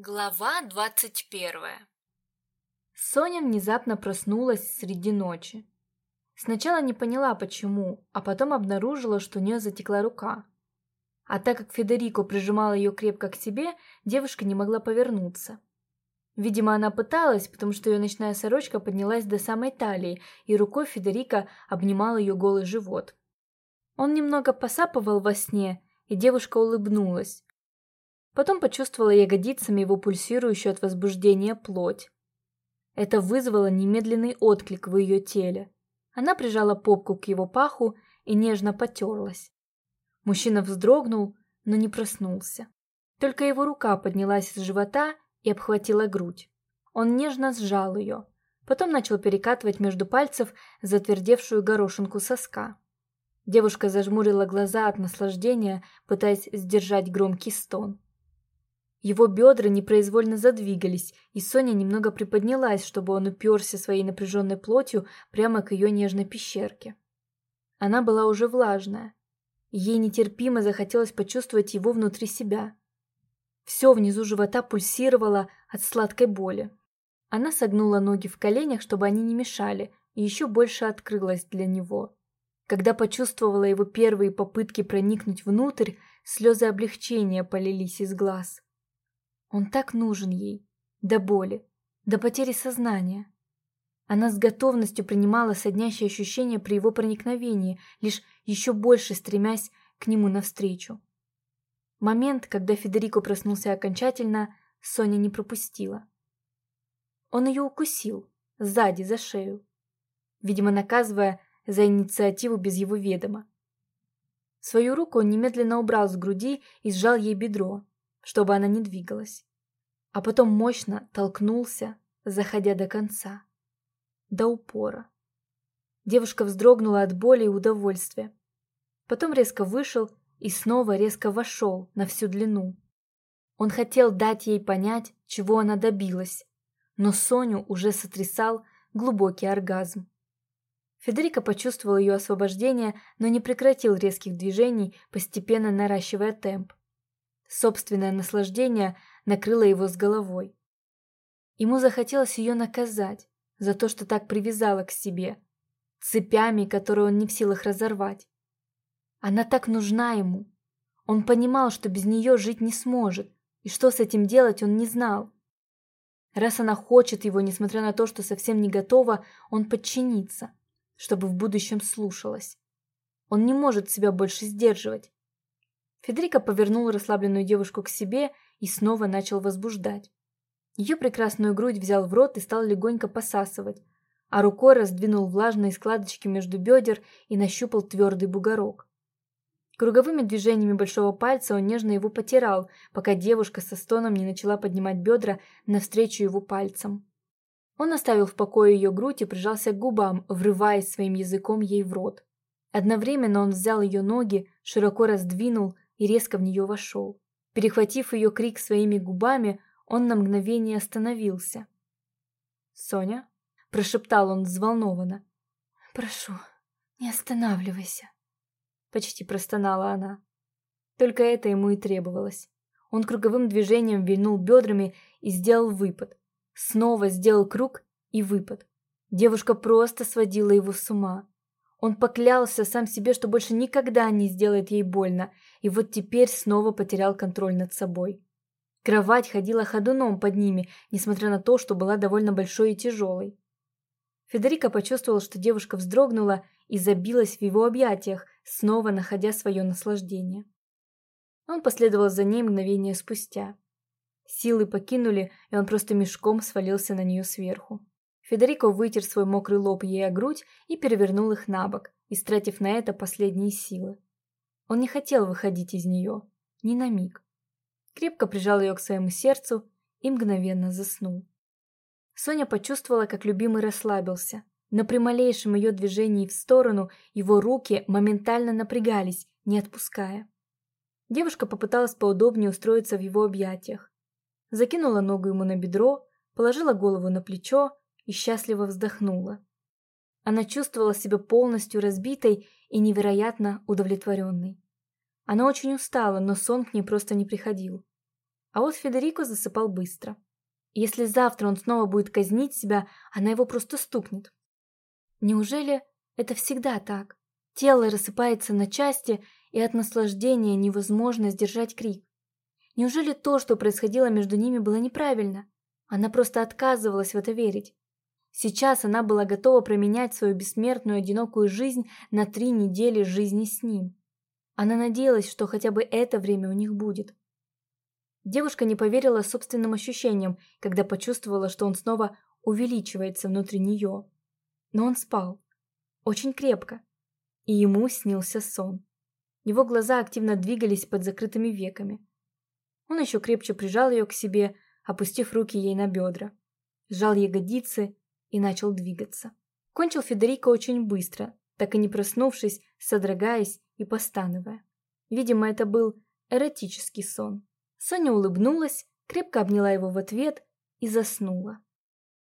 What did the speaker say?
Глава двадцать первая Соня внезапно проснулась среди ночи. Сначала не поняла, почему, а потом обнаружила, что у нее затекла рука. А так как Федерико прижимал ее крепко к себе, девушка не могла повернуться. Видимо, она пыталась, потому что ее ночная сорочка поднялась до самой талии, и рукой Федерико обнимал ее голый живот. Он немного посапывал во сне, и девушка улыбнулась. Потом почувствовала ягодицами его пульсирующую от возбуждения плоть. Это вызвало немедленный отклик в ее теле. Она прижала попку к его паху и нежно потерлась. Мужчина вздрогнул, но не проснулся. Только его рука поднялась из живота и обхватила грудь. Он нежно сжал ее, потом начал перекатывать между пальцев затвердевшую горошинку соска. Девушка зажмурила глаза от наслаждения, пытаясь сдержать громкий стон. Его бедра непроизвольно задвигались, и Соня немного приподнялась, чтобы он уперся своей напряженной плотью прямо к ее нежной пещерке. Она была уже влажная. Ей нетерпимо захотелось почувствовать его внутри себя. Все внизу живота пульсировало от сладкой боли. Она согнула ноги в коленях, чтобы они не мешали, и еще больше открылась для него. Когда почувствовала его первые попытки проникнуть внутрь, слезы облегчения полились из глаз. Он так нужен ей. До боли. До потери сознания. Она с готовностью принимала соднящие ощущения при его проникновении, лишь еще больше стремясь к нему навстречу. Момент, когда Федерико проснулся окончательно, Соня не пропустила. Он ее укусил, сзади, за шею. Видимо, наказывая за инициативу без его ведома. Свою руку он немедленно убрал с груди и сжал ей бедро, чтобы она не двигалась. А потом мощно толкнулся, заходя до конца. До упора. Девушка вздрогнула от боли и удовольствия. Потом резко вышел и снова резко вошел на всю длину. Он хотел дать ей понять, чего она добилась, но Соню уже сотрясал глубокий оргазм. Федерико почувствовал ее освобождение, но не прекратил резких движений, постепенно наращивая темп. Собственное наслаждение накрыло его с головой. Ему захотелось ее наказать за то, что так привязала к себе, цепями, которые он не в силах разорвать. Она так нужна ему. Он понимал, что без нее жить не сможет, и что с этим делать он не знал. Раз она хочет его, несмотря на то, что совсем не готова, он подчинится, чтобы в будущем слушалась. Он не может себя больше сдерживать. Федерико повернул расслабленную девушку к себе и снова начал возбуждать. Ее прекрасную грудь взял в рот и стал легонько посасывать, а рукой раздвинул влажные складочки между бедер и нащупал твердый бугорок. Круговыми движениями большого пальца он нежно его потирал, пока девушка со стоном не начала поднимать бедра навстречу его пальцам. Он оставил в покое ее грудь и прижался к губам, врываясь своим языком ей в рот. Одновременно он взял ее ноги, широко раздвинул и резко в нее вошел. Перехватив ее крик своими губами, он на мгновение остановился. «Соня?» – прошептал он взволнованно. «Прошу, не останавливайся», – почти простонала она. Только это ему и требовалось. Он круговым движением вильнул бедрами и сделал выпад. Снова сделал круг и выпад. Девушка просто сводила его с ума. Он поклялся сам себе, что больше никогда не сделает ей больно, и вот теперь снова потерял контроль над собой. Кровать ходила ходуном под ними, несмотря на то, что была довольно большой и тяжелой. Федерико почувствовал, что девушка вздрогнула и забилась в его объятиях, снова находя свое наслаждение. Он последовал за ней мгновение спустя. Силы покинули, и он просто мешком свалился на нее сверху. Федерико вытер свой мокрый лоб ей о грудь и перевернул их на бок, истратив на это последние силы. Он не хотел выходить из нее, ни на миг. Крепко прижал ее к своему сердцу и мгновенно заснул. Соня почувствовала, как любимый расслабился. На при малейшем ее движении в сторону его руки моментально напрягались, не отпуская. Девушка попыталась поудобнее устроиться в его объятиях. Закинула ногу ему на бедро, положила голову на плечо и счастливо вздохнула. Она чувствовала себя полностью разбитой и невероятно удовлетворенной. Она очень устала, но сон к ней просто не приходил. А вот Федерико засыпал быстро. Если завтра он снова будет казнить себя, она его просто стукнет. Неужели это всегда так? Тело рассыпается на части, и от наслаждения невозможно сдержать крик. Неужели то, что происходило между ними, было неправильно? Она просто отказывалась в это верить. Сейчас она была готова променять свою бессмертную одинокую жизнь на три недели жизни с ним. Она надеялась, что хотя бы это время у них будет. Девушка не поверила собственным ощущениям, когда почувствовала, что он снова увеличивается внутри нее. Но он спал. Очень крепко. И ему снился сон. Его глаза активно двигались под закрытыми веками. Он еще крепче прижал ее к себе, опустив руки ей на бедра. Сжал ягодицы и начал двигаться. Кончил Федерико очень быстро, так и не проснувшись, содрогаясь и постановая. Видимо, это был эротический сон. Соня улыбнулась, крепко обняла его в ответ и заснула.